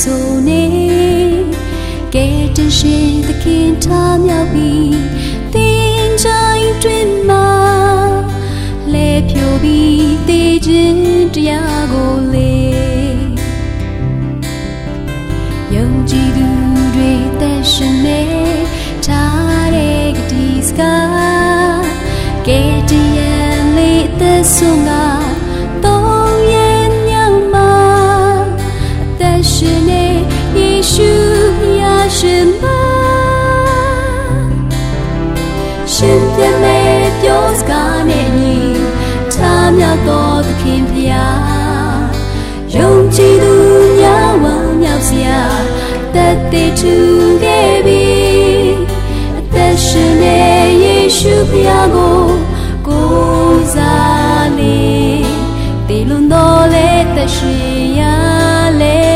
ဆိုနေကဲတရှိသခင်ထားမြောက်ပြီးတင်ချိုင်းတွင်မှာလဲဖြိုပြီးတည်ခြင်းတရားကိုလေယုံကြည်သူတွေသက်ရှင်နေထားတဲ့ကတိစကားကဲတရန်လေးသက်ဆုံးက မြတ်တော်သခင်ဖျားယုံကြည်သူများဝမ်းမြောက်စရာတသက်ထူခဲ့ပြီအသက်ရှင်တဲ့ယေရှုဖျားကိုကိုးစားလေတေလွန်တော်လေသက်ရှင်လော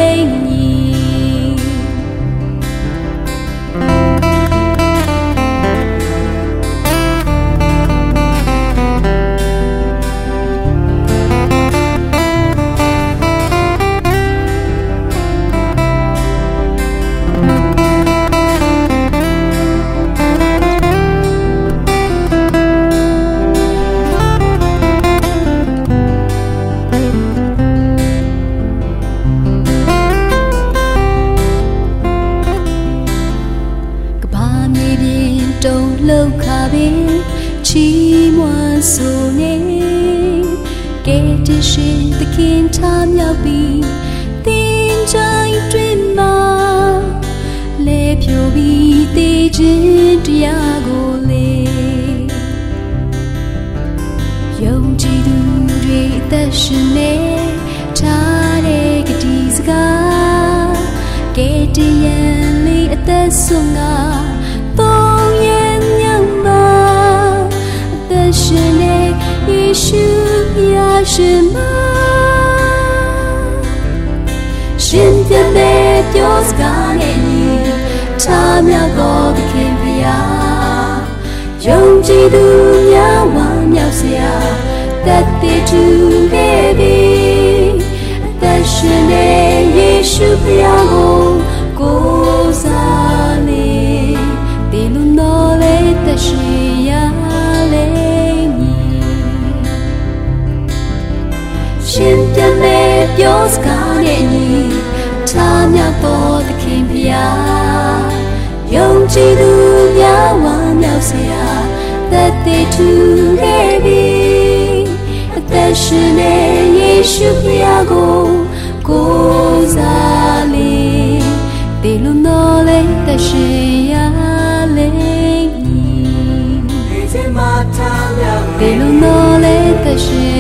ချီးမွမ်းဆိုနေကဲတရှိသခင်ထားမြောက်ပြီးတင်ချိုင်းတွင်မှာလေဖြိုပြီးတည်ခြင်းတရားကိုလေယုံကြည်သူတွေအသက်ရှင်နေထားတဲ့ကတိစကားကဲတရန်လေးအသက်ဆုံးက ရှုရရှင်မရှင်ပြတဲ့ပြောစကားနဲ့ညီထားမြတ်တော်သခင်ဖျားယုံကြည်သူများဝမ်းမြောက်စရာတတ်တည်သူခဲ့ပြီအသက်ရှင်တဲ့ယေရှုဖျားကိုကိုးစား ရှင်ပြန်မဲ့ပြောစကားနဲ့ညီထားမြတ်တော်သခင်ဖျားယုံကြည်သူများဝမ်းမြောက်စရာသက်သေထူခဲ့ပြီအသက်ရှင်တဲ့ယေရှုဖျားကိုကိုးစားလေတေလုံးတော်လေးသက်ရှင်ရလေညီဒီစမထားမြောက်တေလုံးတော်လေးသက်ရှင်